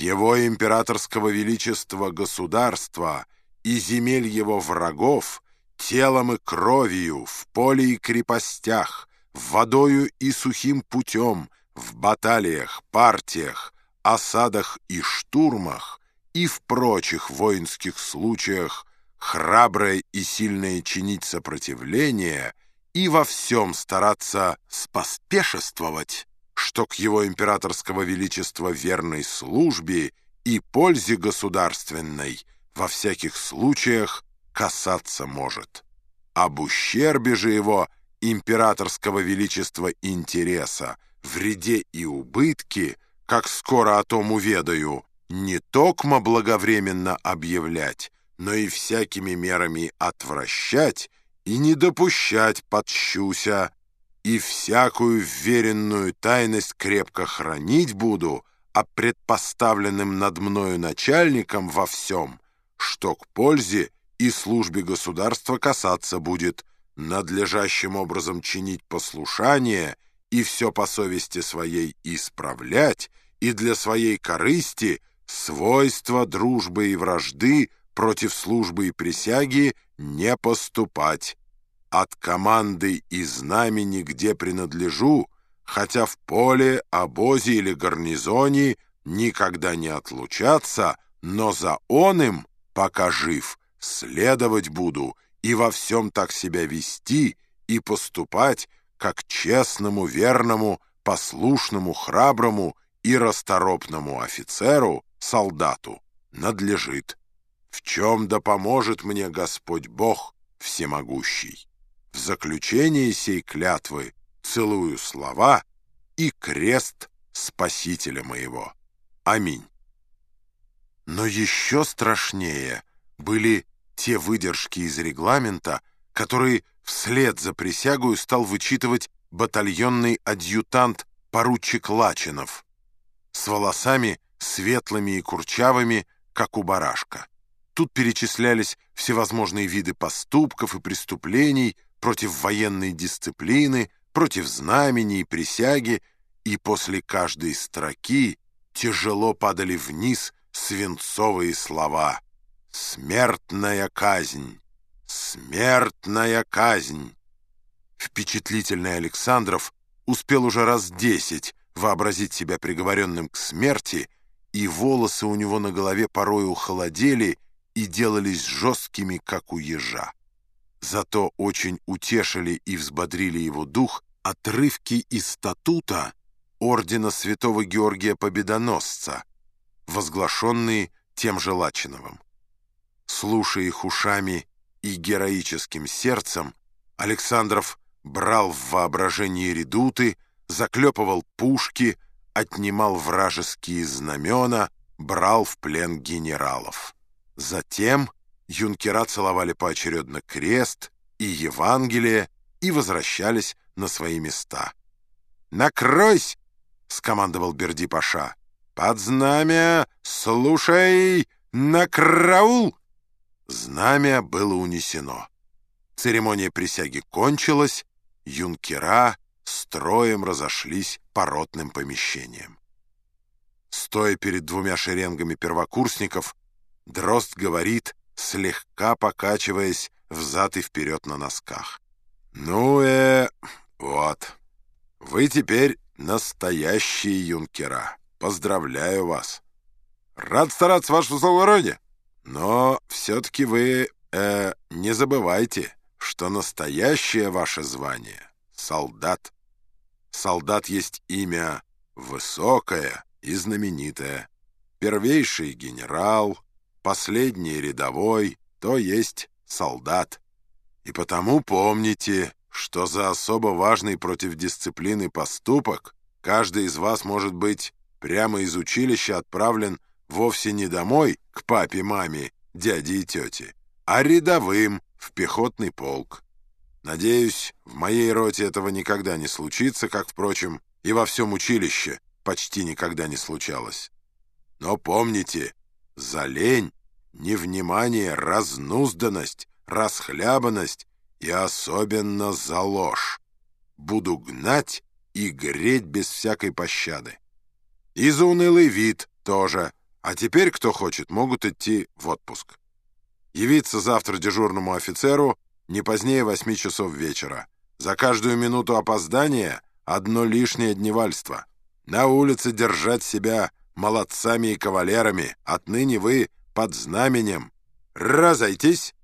Его императорского величества государства и земель его врагов телом и кровью, в поле и крепостях, водою и сухим путем, в баталиях, партиях, осадах и штурмах и в прочих воинских случаях храброе и сильное чинить сопротивление и во всем стараться споспешествовать, что к его императорского величества верной службе и пользе государственной во всяких случаях касаться может. Об ущербе же его императорского величества интереса, вреде и убытке, как скоро о том уведаю, не токмо благовременно объявлять, но и всякими мерами отвращать и не допущать подщуся, и всякую вверенную тайность крепко хранить буду, а предпоставленным над мною начальником во всем, что к пользе и службе государства касаться будет, надлежащим образом чинить послушание и все по совести своей исправлять, и для своей корысти свойства дружбы и вражды против службы и присяги не поступать. От команды и знамени, где принадлежу, хотя в поле, обозе или гарнизоне, никогда не отлучаться, но за он им, пока жив, следовать буду и во всем так себя вести и поступать, как честному, верному, послушному, храброму и расторопному офицеру, солдату, надлежит. В чем да поможет мне Господь Бог всемогущий. В заключение сей клятвы целую слова и крест Спасителя моего. Аминь. Но еще страшнее были те выдержки из регламента, которые вслед за присягою стал вычитывать батальонный адъютант поручик Лачинов с волосами светлыми и курчавыми, как у барашка. Тут перечислялись всевозможные виды поступков и преступлений против военной дисциплины, против знамени и присяги, и после каждой строки тяжело падали вниз свинцовые слова «Смертная казнь! Смертная казнь!» Впечатлительный Александров успел уже раз десять вообразить себя приговоренным к смерти, и волосы у него на голове порою холодели и делались жесткими, как у ежа. Зато очень утешили и взбодрили его дух отрывки из статута ордена святого Георгия Победоносца, возглашенные тем же Лачиновым. Слушая их ушами и героическим сердцем, Александров брал в воображении редуты, заклепывал пушки, отнимал вражеские знамена, брал в плен генералов. Затем юнкера целовали поочередно крест и Евангелие и возвращались на свои места. «Накройсь!» — скомандовал Берди-паша. «Под знамя! Слушай! На караул!» Знамя было унесено. Церемония присяги кончилась, юнкера строем разошлись по ротным помещениям. Стоя перед двумя шеренгами первокурсников, Дрозд говорит, слегка покачиваясь взад и вперед на носках. «Ну, э, вот, вы теперь настоящие юнкера. Поздравляю вас. Рад стараться, ваше высокородие. Но все-таки вы, э, не забывайте, что настоящее ваше звание — солдат. Солдат есть имя высокое и знаменитое. Первейший генерал — последний рядовой, то есть солдат. И потому помните, что за особо важный против дисциплины поступок каждый из вас может быть прямо из училища отправлен вовсе не домой к папе, маме, дяде и тете, а рядовым в пехотный полк. Надеюсь, в моей роте этого никогда не случится, как, впрочем, и во всем училище почти никогда не случалось. Но помните, за лень, невнимание, разнузданность, расхлябанность и особенно за ложь. Буду гнать и греть без всякой пощады. И за унылый вид тоже, А теперь, кто хочет, могут идти в отпуск. Явиться завтра дежурному офицеру не позднее восьми часов вечера. За каждую минуту опоздания одно лишнее дневальство. На улице держать себя молодцами и кавалерами. Отныне вы под знаменем. Разойтись!»